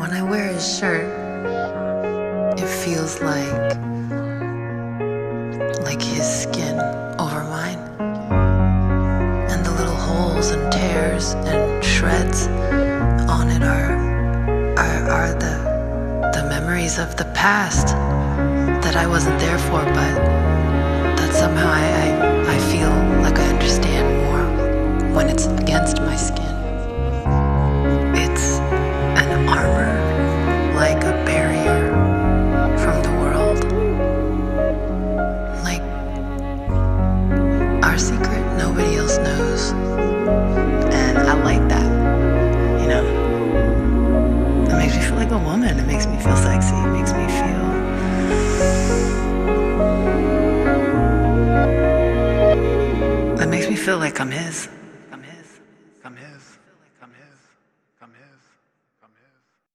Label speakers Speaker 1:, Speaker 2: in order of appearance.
Speaker 1: When I wear his shirt, it feels like like his skin over mine. And the little holes and tears and shreds on it are are, are the the memories of the past that I wasn't there for, but that somehow I, I, I feel like I understand more when it's against my skin. And I like that, you know? It makes me feel like a woman. It makes me feel sexy. It makes me feel. It makes me feel like I'm his. I'm his. I'm his. I'm his.